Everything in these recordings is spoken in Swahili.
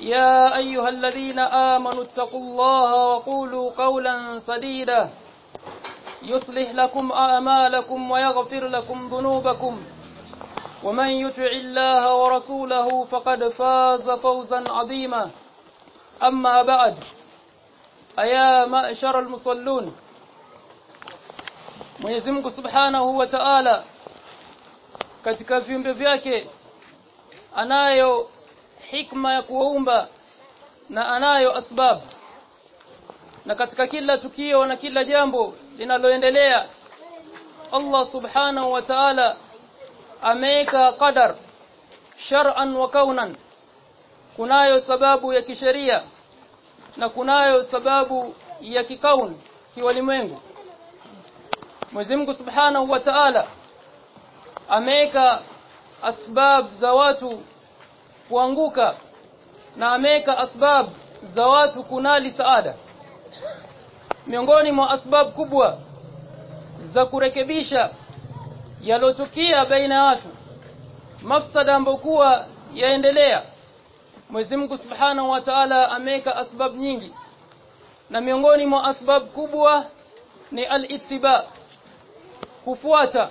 يا أيها الذين آمنوا اتقوا الله وقولوا قولا سديدا. يصلح لكم أعمالكم ويغفر لكم ذنوبكم. ومن يطع الله ورسوله فقد فاز فوزا عظيما. أما بعد أيا معشر المصلون Mwenyezi Mungu Subhanahu wa Ta'ala katika viumbe vyake anayo hikma ya kuumba na anayo asbab. Na katika kila tukio na kila jambo linaloendelea Allah Subhanahu wa Ta'ala ameweka qadar shar'an wa kaunan. Kunayo sababu ya kisheria na kunayo sababu ya kikaun kiwalimwengu. Mwenyezi Mungu Subhanahu wa Ta'ala ameweka asbab za watu kuanguka na ameweka asbab za watu kunali saada. Miongoni mwa asbab kubwa za kurekebisha yalotukia baina ya watu mafsada ambokuwa yaendelea Mwenyezi Mungu Subhanahu wa Ta'ala ameweka asbab nyingi. Na miongoni mwa asbab kubwa ni al-ittiba kufuata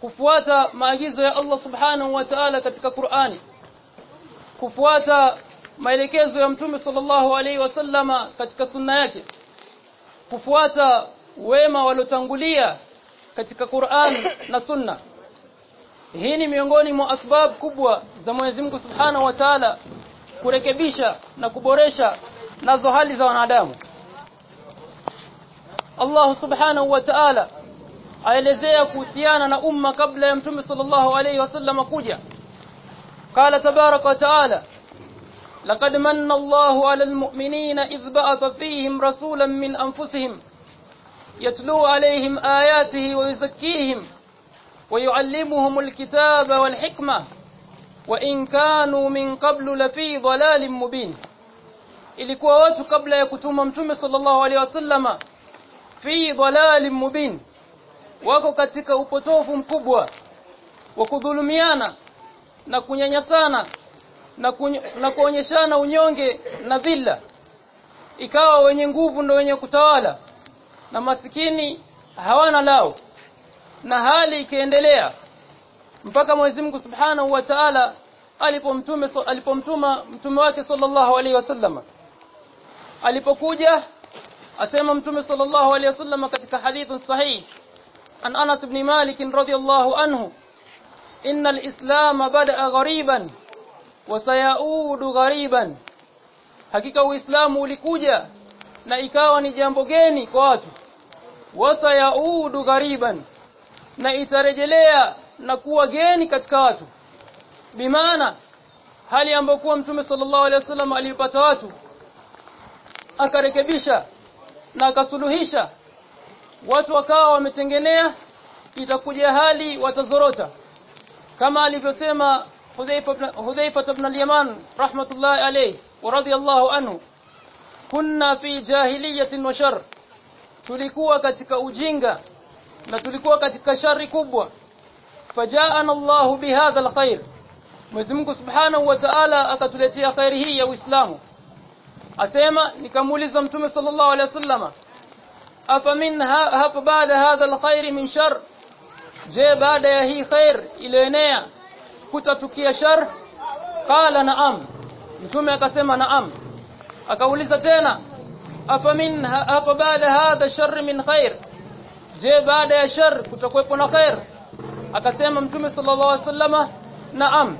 kufuata maagizo ya Allah Subhanahu wa Ta'ala katika Qur'ani kufuata maelekezo ya Mtume sallallahu alaihi wasallama katika sunna yake kufuata wema waliotangulia katika Qur'an na sunna. Hii ni miongoni mwa asbab kubwa za Mwenyezi Mungu Subhanahu wa Ta'ala kurekebisha na kuboresha nazo hali za wanadamu. Allah Subhanahu wa Ta'ala aelezea kuhusiana na umma kabla ya Mtume sallallahu alaihi wasallam kuja قال تبارك وتعالى لقد من الله على المؤمنين إذ بعث فيهم رسولا من أنفسهم يتلو عليهم آياته ويزكيهم ويعلمهم الكتاب والحكمة وإن كانوا من قبل لفي ضلال مبين. ilikuwa watu kabla ya kutuma mtume sallallahu alaihi wasallama fi dhalalin mubin wako katika upotofu mkubwa wa kudhulumiana na kunyanyasana na, kuny na kuonyeshana unyonge na dhila ikawa wenye nguvu ndio wenye kutawala na masikini hawana lao. Na hali ikiendelea mpaka Mwenyezi Mungu Subhanahu wa Ta'ala alipomtume alipomtuma mtume wake sallallahu alaihi wasallam alipokuja asema mtume sallallahu alaihi wasallam katika hadithu sahih an Anas ibn Malik radhiyallahu anhu إن الإسلام بدأ غريبا وسيعود غريبا hakika uislamu ulikuja na ikawa ni jambo geni kwa watu wasayaudu ghariban na itarejelea na kuwa geni katika watu bimaana hali ambayo kuwa mtume sallallahu alaihi wasallam alipata watu akarekebisha na akasuluhisha watu wakawa wametengenea itakuja hali watazorota kama alivyosema Hudhaifa ibn al-Yaman rahmatullahi alayhi wa radiyallahu anhu kunna fi jahiliyatin wa shar tulikuwa katika ujinga na tulikuwa katika shari kubwa. Fajaana Allahu bihadha alkhair. Mwenyezi Mungu Subhanahu wa Ta'ala akatuletea khairi hii ya Uislamu. Asema nikamuuliza mtume sallallahu alayhi wasallama afa min hafa baada hadha alkhair min shar je baada ya hii khair iliyoenea kutatukia shar? Qala naam. Mtume akasema naam. Akauliza tena afa min afa baada hadha shar min khair? Je baada ya shar kutakuwepo na khair? Akasema mtume sallallahu alaihi wasallama naam.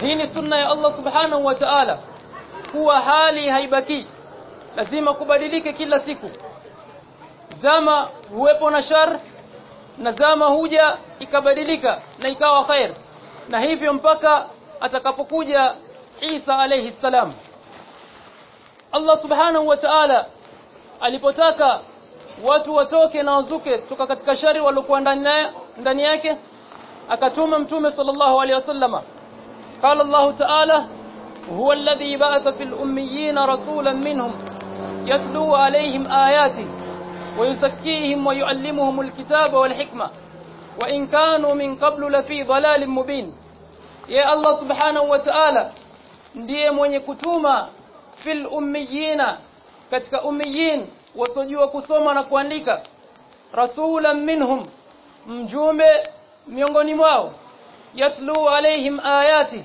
Hii ni sunna ya Allah subhanahu wa ta'ala. Kuwa hali haibaki lazima kubadilike kila siku. Zama huwepo na shar na zama huja ikabadilika na ikawa khair na hivyo mpaka atakapokuja Isa alayhi salam Allah subhanahu wa ta'ala alipotaka watu watoke na wazuke kutoka katika shari waliokuwa ndani yake akatuma mtume sallallahu alayhi wasallama قال الله تعالى هو الذي بعث في الأميين رسولا منهم يتلو عليهم آياته ويزكيهم ويعلمهم الكتاب والحكمة وإن كانوا من قبل لفي ضلال مبين يا الله سبحانه وتعالى ndiye mwenye kutuma fil ummiyina katika ummiyin wasojua kusoma na kuandika rasulan minhum mjumbe miongoni mwao yatlu alaihim ayati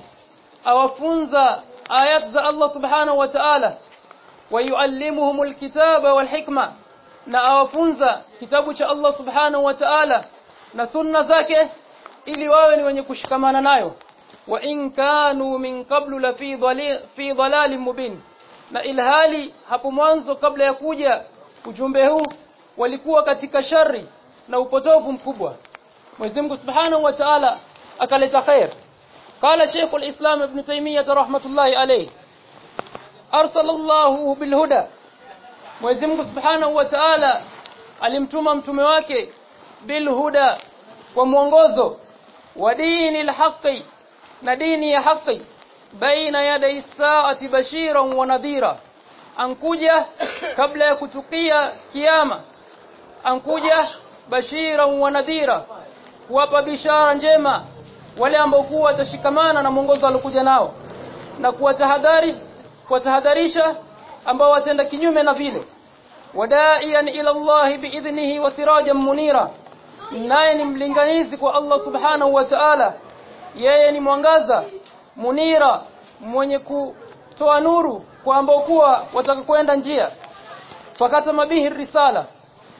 awafunza ayat za Allah subhanahu wa ta'ala wayuallimuhum alkitaba walhikma na awafunza kitabu cha Allah subhanahu wa ta'ala na sunna zake ili wawe ni wenye kushikamana nayo wa in kanu min qablu la fi dhalal fi dhalalin mubin na ilhali hapo mwanzo kabla ya kuja ujumbe huu walikuwa katika shari na upotovu mkubwa Mwenyezi Mungu Subhanahu wa Ta'ala akaleta khair قال شيخ الإسلام ابن تيمية رحمة الله عليه أرسل الله بالهدى Mwenyezi Mungu Subhanahu wa Ta'ala alimtuma mtume wake bil huda kwa mwongozo wa dini haki na dini ya haki baina yadai saati bashiran wa nadhira. Ankuja kabla ya kutukia kiyama ankuja bashiran wa nadhira kuwapa bishara njema wale ambao kuwa watashikamana na mwongozo aliokuja nao na kuwatahadhari kuwatahadharisha ambao watenda kinyume na vile. Wadaiyan ila Allah biidhnihi wa sirajan munira. Naye ni mlinganizi kwa Allah subhanahu wa ta'ala. Yeye ni mwangaza munira mwenye kutoa nuru kwa ambao kuwa watakakwenda njia. Fakata mabihi risala.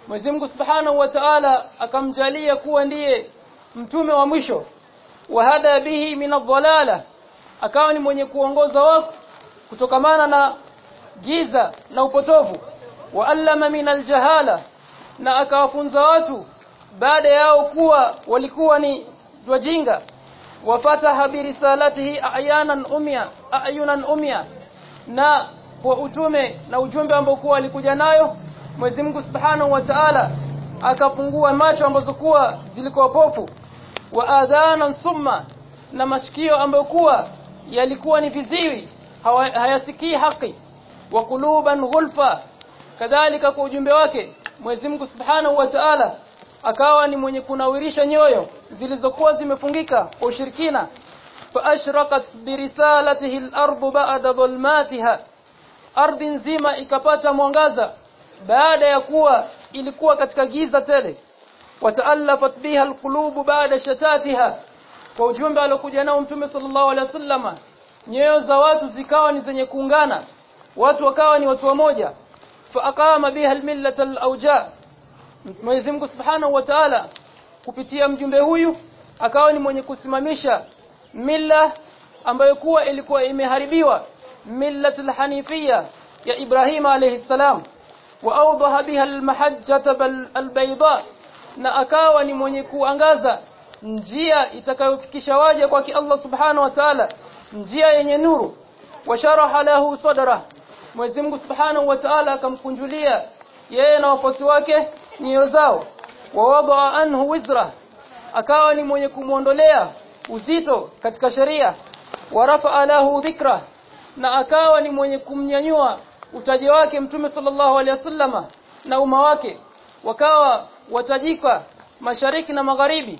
Mwenyezi Mungu Subhanahu wa Ta'ala akamjalia kuwa ndiye mtume wa mwisho. Wa hada bihi min adh akawa ni mwenye kuongoza watu kutokamana na giza na upotovu. Wa allama min aljahala na akawafunza watu baada yao kuwa walikuwa ni wajinga. Wafataha birisalatihi ayanan umya ayunan umya. Na kwa utume na ujumbe ambao kuwa alikuja nayo Mwenyezi Mungu Subhanahu wa Ta'ala akafungua macho ambazo kuwa zilikuwa pofu. Wa adhanan summa na masikio ambayo kuwa yalikuwa ni viziwi hayasikii haki wa quluban ghulfa. Kadhalika kwa ujumbe wake Mwenyezi Mungu Subhanahu wa Ta'ala akawa ni mwenye kunawirisha nyoyo zilizokuwa zimefungika kwa ushirikina. Fa ashraqat birisalatihi al-ardu ba'da dhulmatiha. Ardhi nzima ikapata mwangaza baada ya kuwa ilikuwa katika giza tele. Wataallafat biha alqulubu bada shatatiha. Kwa ujumbe aliokuja nao mtume sallallahu alaihi wasallama nyoyo za watu zikawa ni zenye kuungana watu wakawa ni watu wamoja fa aqama biha almillata alawja. Mwenyezi Mungu Subhanahu wa Ta'ala kupitia mjumbe huyu akawa ni mwenye kusimamisha milla ambayo kuwa ilikuwa imeharibiwa. Millatul hanifia ya Ibrahim alayhi salam. Wa awdaha biha almahajjata albayda. Na akawa ni mwenye kuangaza njia itakayofikisha waja kwa Allah subhanahu wa ta'ala. Njia yenye nuru. Washaraha lahu sadra Mwenyezi Mungu subhanahu wa ta'ala akamkunjulia yeye na wafuasi wake nyoyo zao. Wawadaa anhu wizra akawa ni mwenye kumuondolea uzito katika sheria. Warafa lahu dhikra na akawa ni mwenye kumnyanyua utaji wake mtume sallallahu alaihi wasallama na umma wake. Wakawa watajika mashariki na magharibi.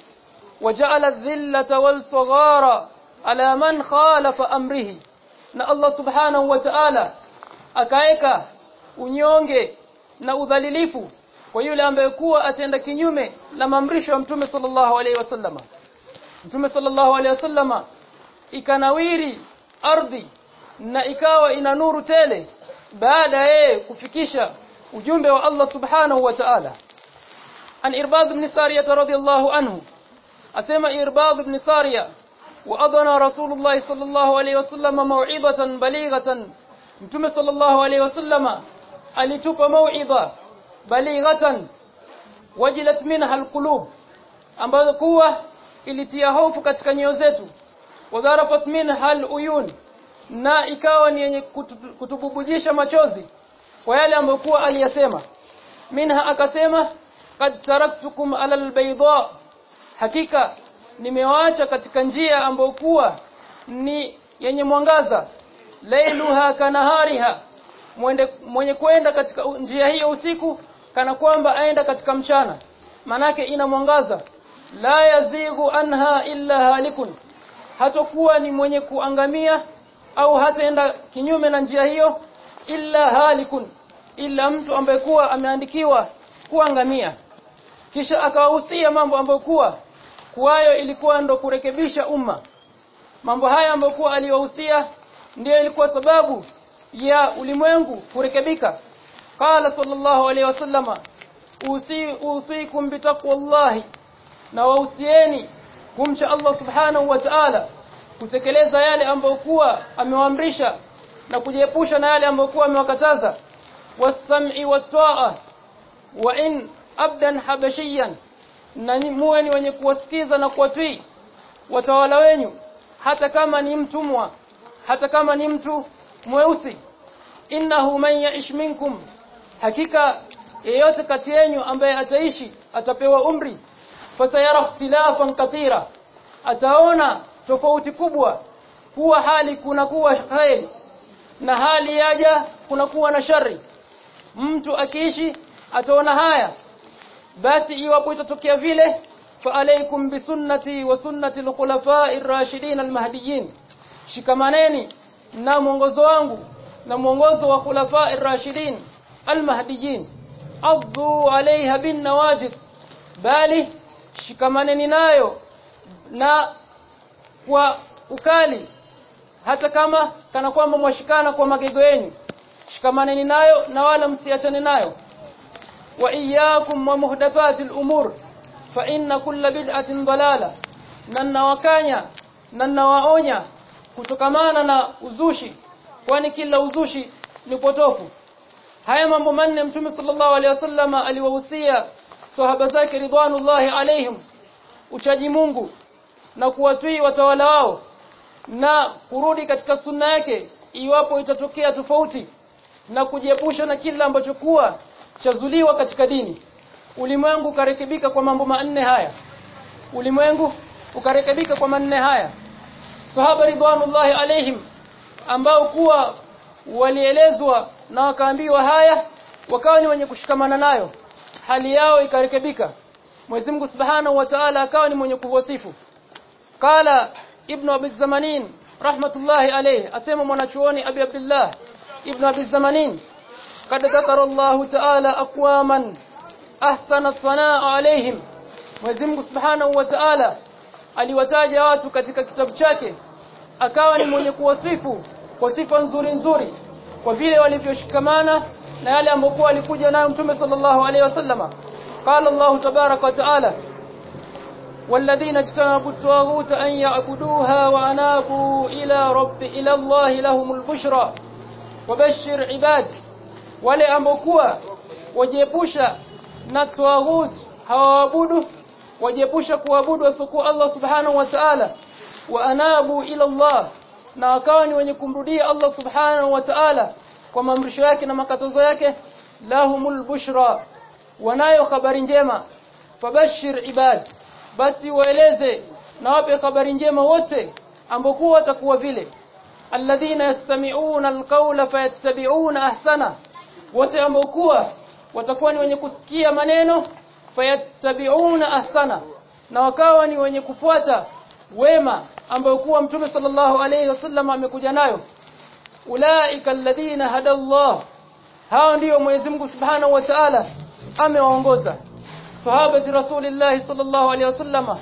Waja'ala dhillata wal saghara ala man khalafa amrihi. Na Allah subhanahu wa ta'ala akaeka unyonge na udhalilifu kwa yule ambaye kuwa atenda kinyume na maamrisho ya mtume sallallahu alaihi wasallama mtume sallallahu alaihi wasallama ikanawiri ardhi na ikawa ina nuru tele baada yeye kufikisha ujumbe wa Allah subhanahu wa ta'ala an irbad ibn sariyah radiyallahu anhu asema irbad ibn sariyah وأضنى رسول الله صلى الله عليه وسلم موعظة mtume sallallahu alayhi wasallama alitupa mauidha balighatan wajilat minha alqulub ambayo kuwa ilitia hofu katika nyoyo zetu. Wadharafat minha aluyun na ikawa ni yenye kutububujisha machozi kwa yale ambayo kuwa aliyasema. Minha akasema qad taraktukum ala albayda hakika nimewaacha katika njia ambayo kuwa ni yenye mwangaza lailuha kanahariha mwende mwenye kwenda katika njia hiyo usiku kana kwamba aenda katika mchana. Manake ina mwangaza. La yazigu anha illa halikun. Hatakuwa ni mwenye kuangamia au hataenda kinyume na njia hiyo illa halikun. Illa mtu ambaye kuwa ameandikiwa kuangamia. Kisha akawahusia mambo ambayo kuwa kwayo ilikuwa ndo kurekebisha umma. Mambo haya ambayo kuwa aliwahusia ndiyo ilikuwa sababu ya ulimwengu kurekebika. Qala sallallahu alayhi wasallama usi usikum bitaqwallahi na wausieni kumcha Allah subhanahu wa ta'ala kutekeleza yale ambayo kuwa amewaamrisha na kujiepusha na yale ambayo kuwa amewakataza. Was-sam'i wat-ta'a wa in abdan habashiyan na muwe ni wenye kuwasikiza na kuwatii watawala wenyu hata kama ni mtumwa hata kama ni mtu mweusi innahu man ya'ish minkum hakika yeyote kati yenu ambaye ataishi atapewa umri. Fasayara ikhtilafan kathira ataona tofauti kubwa kuwa hali kuna kuwa khairi na hali yaja kuna kuwa na shari mtu akiishi ataona haya basi iwapo itatokea vile fa alaykum bisunnati wa sunnati al-khulafa'ir rashidin al-mahdiyyin shikamaneni na mwongozo wangu na mwongozo wa khulafa ar-rashidin al-mahdiyyin. Addu alaiha bin nawajid. Bali shikamaneni nayo na kwa ukali. Hata kama kana kwamba mwashikana kwa magego yenu. Shikamaneni nayo na wala msiachane nayo. Wa iyyakum wa muhdathatil umur fa inna kulla bid'atin dalala na nawakanya na nawaonya kutokamana na uzushi kwani kila uzushi ni potofu. Haya mambo manne mtume sallallahu alaihi wasallam aliwahusia sahaba zake ridwanullahi alaihim uchaji Mungu na kuwatii watawala wao na kurudi katika sunna yake iwapo itatokea tofauti na kujiepusha na kila ambacho kuwa chazuliwa katika dini. Ulimwengu ukarekebika kwa mambo manne haya. Ulimwengu ukarekebika kwa manne haya sahaba ridwanullahi alaihim ambao kuwa walielezwa na wakaambiwa haya wakawa ni wenye kushikamana nayo. Hali yao ikarekebika. Mwenyezi Mungu Subhanahu wa Ta'ala akawa ni mwenye kuwasifu. Qala ibn abi zamanin rahmatullahi alayhi asema mwanachuoni abi abdullah ibn abi zamanin kad dhakara Allah Ta'ala aqwaman ahsana thanaa alayhim. Mwenyezi Mungu Subhanahu wa Ta'ala aliwataja watu katika kitabu chake akawa ni mwenye kuwasifu kwa sifa nzuri nzuri kwa vile walivyoshikamana na yale ambayo alikuja nayo Mtume sallallahu alaihi wasallama قال الله تبارك وتعالى والذين اجتنبوا الطاغوت أن يعبدوها وأنابوا إلى رب إلى الله لهم البشرى وبشر عباد wale ambokuwa wajiepusha na tawagut hawaabudu wajiepusha kuabudu wasiokuwa Allah subhanahu wa ta'ala wa anabu ila Allah na wakawa ni wenye kumrudia Allah subhanahu wa ta'ala kwa maamrisho yake na makatazo yake. Lahumul bushra wanayo habari njema. Fabashir ibad basi waeleze na wape habari njema wote ambokuwa watakuwa vile. Alladhina yastami'una alqawla fayattabi'una ahsana wote ambokuwa watakuwa ni wenye kusikia maneno fayattabi'una ahsana na wakawa ni wenye kufuata wema ambao kuwa mtume sallallahu alayhi wasallam amekuja nayo. Ulaika alladhina hada Allah. Hao ndio Mwenyezi Mungu Subhanahu wa Ta'ala amewaongoza. Sahaba rasulillah sallallahu alayhi wasallama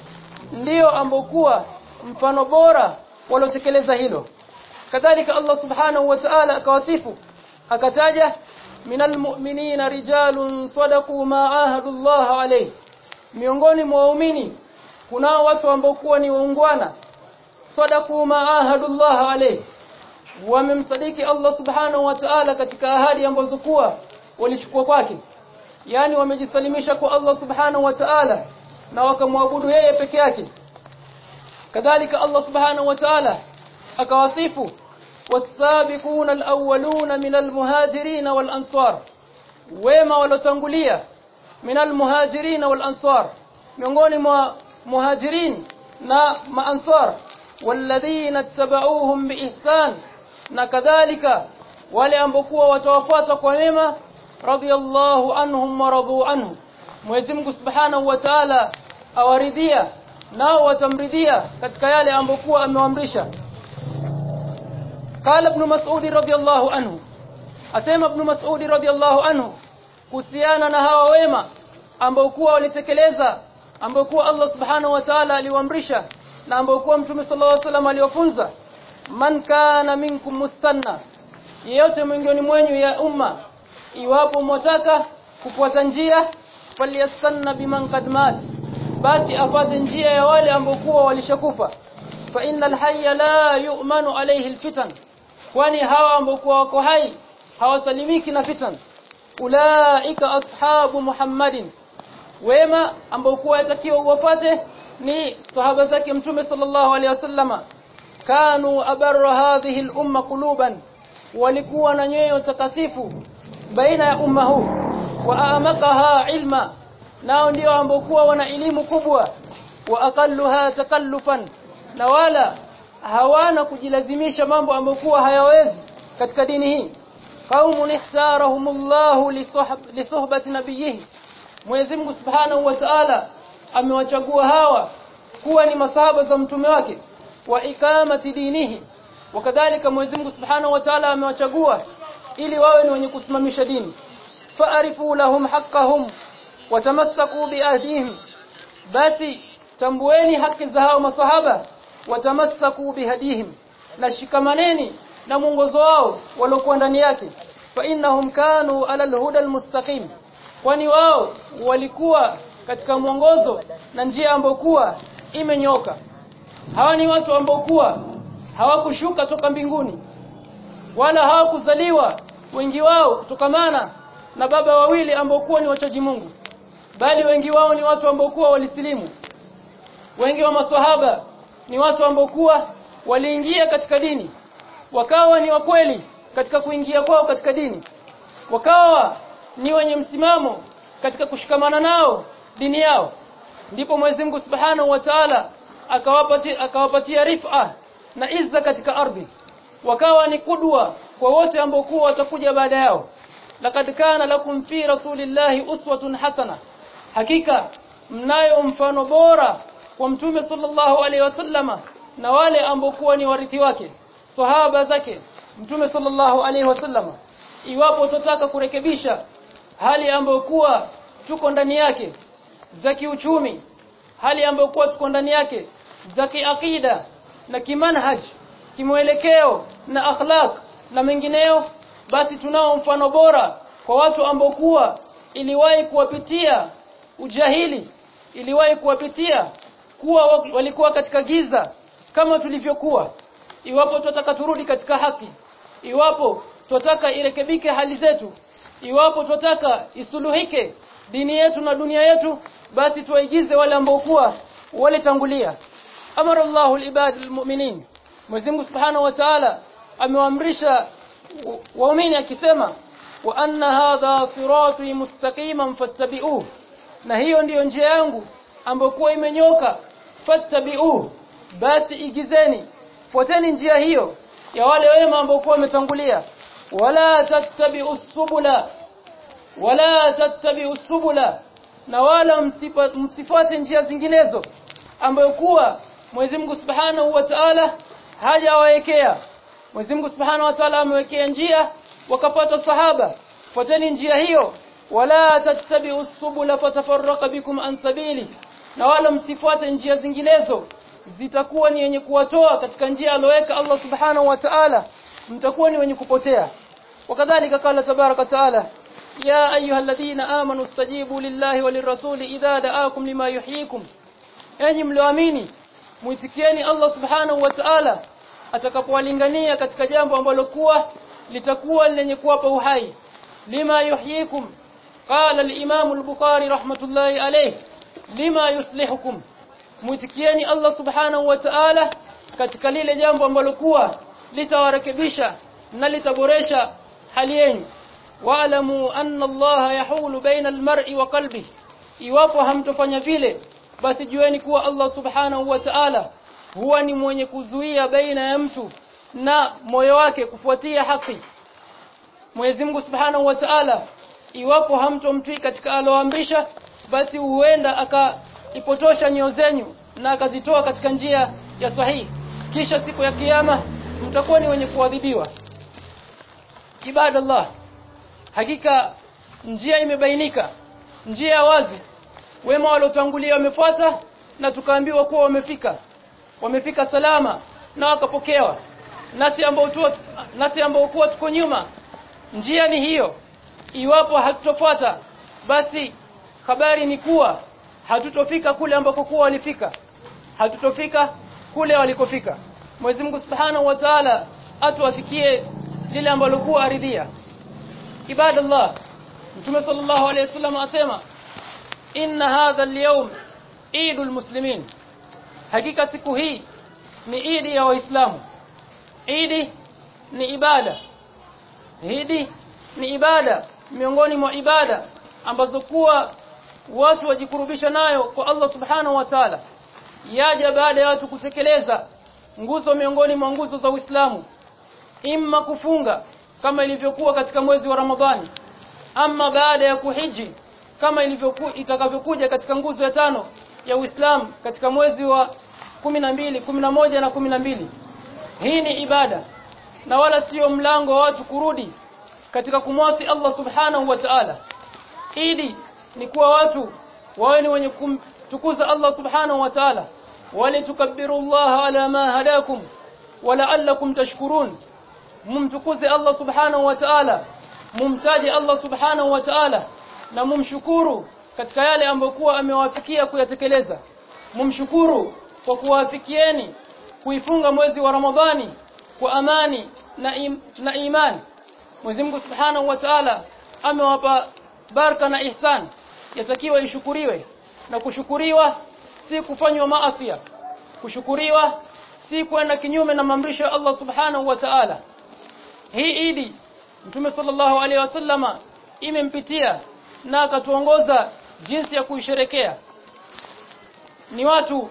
ndio ambokuwa mfano bora walotekeleza hilo. Kadhalika Allah Subhanahu wa Ta'ala akawasifu akataja minal mu'minina rijalun sadaqu ma ahadu Allah alayhi. Miongoni mwa waumini kunao watu ambao kuwa ni waungwana sadaqu ma ahadu Allah alayhi wamemsadiki Allah subhanahu wa ta'ala katika ahadi ambazo kuwa walichukua kwake yani wamejisalimisha kwa Allah subhanahu wa ta'ala na wakamwabudu yeye peke yake kadhalika Allah subhanahu wa ta'ala akawasifu والسابقون الأولون من المهاجرين والأنصار wema walotangulia min almuhajirin wal ansar miongoni mwa muhajirin na maansar walladhina tabauhum biihsan na kadhalika wale ambokuwa watawafuata kwa mema radiyallahu anhum waradu anhu Mwenyezi Mungu Subhanahu wa Ta'ala awaridhia nao watamridhia katika yale ambokuwa amewaamrisha. Qala Ibn Mas'ud radiyallahu anhu. Asema Ibn Mas'ud radiyallahu anhu kuhusiana na hawa wema ambao kuwa walitekeleza ambao kuwa Allah Subhanahu wa Ta'ala aliwaamrisha na ambao kwa mtume sallallahu alaihi wasallam aliyofunza man kana minkum mustanna yeyote miongoni mwenyu ya umma iwapo mwataka kufuata njia falyastanna biman qad mat basi afate njia ya wale ambao walishakufa. Fa innal hayya la yu'manu alayhi alfitan kwani hawa ambao wako hai hawasalimiki na fitan. Ulaika ashabu muhammadin wema ambao kuwa yatakiwa uwapate ni sahaba zake mtume sallallahu alaihi wasallama kanu abarra hadhihi al-umma quluban. Walikuwa na nyoyo takasifu baina ya umma huu wa amakaha ilma nao ndio ambao kuwa wana elimu kubwa wa aqalluha takallufan na wala hawana kujilazimisha mambo ambayo kuwa hayawezi katika dini hii. Qaumun ihsarahumullahu li suhbati nabiyhi. Mwenyezi Subhanahu wa Ta'ala amewachagua hawa kuwa ni masahaba za mtume wake wa ikamati dinihi. Wakadhalika Mwenyezi Mungu Subhanahu wa Ta'ala amewachagua ili wawe ni wenye kusimamisha dini. Faarifu lahum haqqahum watamassaku biahdihim basi tambueni haki za hao masahaba watamassaku bihadihim na shikamaneni na mwongozo wao waliokuwa ndani yake. Fa innahum kanu ala alhuda almustaqim. Kwani wao walikuwa katika mwongozo na njia ambokuwa imenyoka. Hawa ni watu ambokuwa hawakushuka toka mbinguni. Wala hawakuzaliwa wengi wao kutokamana na baba wawili ambokuwa ni wachaji Mungu. Bali wengi wao ni watu ambokuwa walisilimu. Wengi wa maswahaba ni watu ambokuwa waliingia katika dini. Wakawa ni wakweli katika kuingia kwao katika dini. Wakawa ni wenye msimamo katika kushikamana nao dini yao. Ndipo Mwenyezi Mungu Subhanahu wa Ta'ala akawapatia akawapatia rifa na izza katika ardhi. Wakawa ni kudwa kwa wote ambao kuwa watakuja baada yao. Laqad kana lakum fi rasulillahi uswatun hasana. Hakika mnayo mfano bora kwa mtume sallallahu alaihi wasallama na wale ambao kuwa ni warithi wake sahaba zake mtume sallallahu alaihi wasallama iwapo tutataka kurekebisha hali ambayo kuwa tuko ndani yake za kiuchumi hali ambayo kwa tuko ndani yake za kiakida na kimanhaj kimwelekeo na akhlaq na mengineyo basi tunao mfano bora kwa watu ambao kuwa iliwahi kuwapitia ujahili iliwahi kuwapitia kuwa walikuwa katika giza kama tulivyokuwa. Iwapo tunataka turudi katika haki iwapo tunataka irekebike hali zetu iwapo tunataka isuluhike dini yetu na dunia yetu basi tuwaigize wale ambao kuwa walitangulia. Amara Allahu al-ibad al-mu'minin. Mwenyezi Mungu Subhanahu wa Ta'ala amewaamrisha waumini akisema wa anna hadha sirati mustaqiman fattabi'uhu na hiyo ndiyo njia yangu ambayo kuwa imenyoka fattabi'uhu basi igizeni fuateni njia hiyo ya wale wema ambao kuwa wametangulia. Wala tattabi'us subula wala tattabi'u usubula na wala msifuate njia zinginezo ambayo kuwa Mwenyezi Mungu Subhanahu wa Ta'ala hajawaekea Mwenyezi Mungu Subhanahu wa Ta'ala amewekea njia wakapata sahaba. Fuateni njia hiyo. Wala tattabi'u usubula fatafarraqa bikum an sabili. Na wala msifuate njia zinginezo. Zitakuwa ni yenye kuwatoa katika njia aloweka Allah Subhanahu wa Ta'ala. Mtakuwa ni wenye kupotea. Wakadhalika kala tabaraka taala يا أيها الذين آمنوا استجيبوا لله وللرسول إذا دعاكم لما يحييكم enyi mlioamini muitikieni Allah subhanahu wa ta'ala atakapowalingania katika jambo ambalo kuwa litakuwa lenye kuwapa uhai lima yuhyikum qala al-imam al-bukhari rahmatullahi alayh lima yuslihukum muitikieni Allah subhanahu wa ta'ala katika lile jambo ambalo kuwa litawarekebisha na litaboresha hali yenu wa'lamu anna Allah yahulu baina al-mar'i wa qalbihi. Iwapo hamtofanya vile basi jueni kuwa Allah subhanahu wa ta'ala huwa ni mwenye kuzuia baina ya mtu na moyo wake kufuatia haki. Mwenyezi Mungu subhanahu wa ta'ala iwapo hamtomtii katika aloamrisha basi huenda akaipotosha nyoyo zenyu na akazitoa katika njia ya sahihi. Kisha siku ya kiyama mtakuwa ni wenye kuadhibiwa. Ibadallah hakika njia imebainika. Njia wazi. Wema waliotangulia wamefuata na tukaambiwa kuwa wamefika. Wamefika salama na wakapokewa. Nasi ambao tu nasi ambao kuwa tuko nyuma njia ni hiyo. Iwapo hatutofuata basi habari ni kuwa hatutofika kule ambako kuwa walifika. Hatutofika kule walikofika. Mwenyezi Mungu Subhanahu wa Ta'ala atuwafikie lile ambalo kuwa aridhia ibadallah. Mtume sallallahu alayhi wasallam asema inna hadha al-yawm Eidul Muslimin. Hakika siku hii ni idi ya waislamu. Idi ni ibada. Idi ni ibada miongoni mwa ibada ambazo kuwa watu wajikurubisha nayo kwa Allah subhanahu wa ta'ala. Yaja baada ya watu kutekeleza nguzo miongoni mwa nguzo za Uislamu. Imma kufunga kama ilivyokuwa katika mwezi wa Ramadhani ama baada ya kuhiji kama ilivyokuwa itakavyokuja katika nguzo ya tano ya Uislamu katika mwezi wa 12 11 na 12 hii ni ibada na wala sio mlango wa watu kurudi katika kumwasi Allah subhanahu wa ta'ala. Ili ni kuwa watu wawe ni wenye kumtukuza Allah subhanahu wa ta'ala. Walitukabbiru Allah ala ma hadakum wa la'allakum tashkurun mumtukuze Allah subhanahu wa ta'ala. Mumtaje Allah subhanahu wa ta'ala. Na mumshukuru katika yale ambayo kuwa amewafikia kuyatekeleza. Mumshukuru kwa kuwafikieni kuifunga mwezi wa Ramadhani kwa amani na, im, na imani. Mwenyezi Mungu Subhanahu wa Ta'ala amewapa baraka na ihsan. Yatakiwa ishukuriwe. Na kushukuriwa si kufanywa maasi kushukuriwa si kwenda kinyume na maamrisho ya Allah Subhanahu wa Ta'ala hii idi Mtume sallallahu alaihi wasallama imempitia na akatuongoza jinsi ya kuisherekea. Ni watu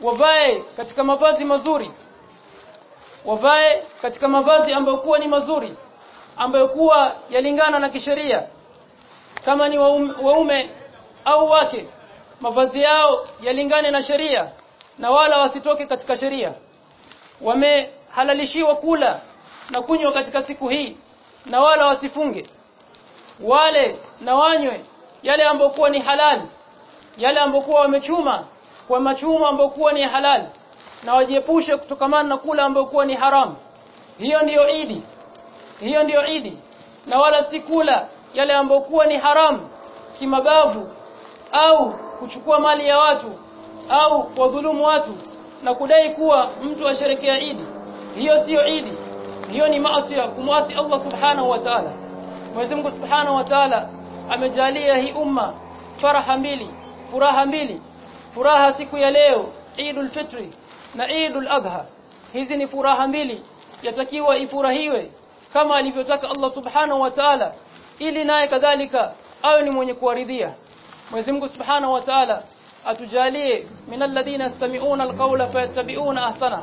wavae katika mavazi mazuri. Wavae katika mavazi ambayo kuwa ni mazuri ambayo kuwa yalingana na kisheria. Kama ni waume, waume au wake mavazi yao yalingane na sheria na wala wasitoke katika sheria. Wamehalalishiwa kula na kunywa katika siku hii na wala wasifunge. Wale na wanywe yale ambokuwa ni halali yale ambokuwa wamechuma kwa machuma ambokuwa ni halali na wajiepushe kutokamana na kula ambokuwa ni haramu hiyo ndiyo idi hiyo ndiyo idi na wala si kula yale ambokuwa ni haramu kimabavu au kuchukua mali ya watu au kuwadhulumu watu na kudai kuwa mtu asherekea idi. Hiyo siyo idi hiyo ni maasi kumwasi Allah subhanahu wa ta'ala. Mwenyezi Mungu subhanahu wa ta'ala amejalia hii umma faraha mbili furaha mbili. Furaha siku ya leo Eidul Fitri na Eidul Adha. Hizi ni furaha mbili yatakiwa ifurahiwe kama alivyotaka Allah subhanahu wa ta'ala ili naye kadhalika awe ni mwenye kuaridhia Mwenyezi Mungu subhanahu wa ta'ala atujalie minalladhina yastami'una alqawla fayattabi'una ahsana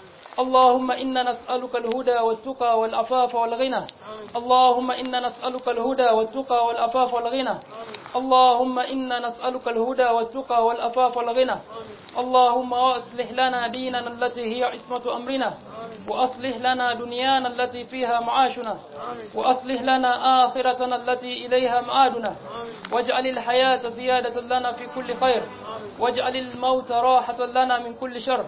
اللهم إنا نسألك الهدى والتقى والعفاف والغنى. اللهم إنا نسألك الهدى والتقى والعفاف والغنى. اللهم إنا نسألك الهدى والتقى والعفاف والغنى. اللهم أصلح لنا ديننا التي هي عصمة أمرنا. وأصلح لنا دنيانا التي فيها معاشنا. وأصلح لنا آخرتنا التي إليها معادنا. واجعل الحياة زيادة لنا في كل خير. واجعل الموت راحة لنا من كل شر.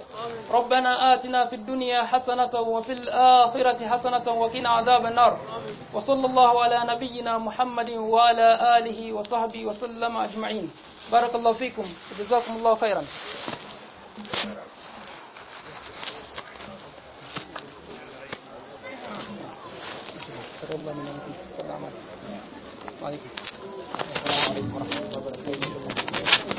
ربنا آتنا في الدنيا حسنة وفي الآخرة حسنة وقنا عذاب النار. وصلى الله على نبينا محمد وعلى آله وصحبه وسلم أجمعين. بارك الله فيكم. وجزاكم الله خيرا. السلام عليكم. وزير توفيق اسماعيل وفي vile kuna insha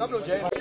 قبل جاي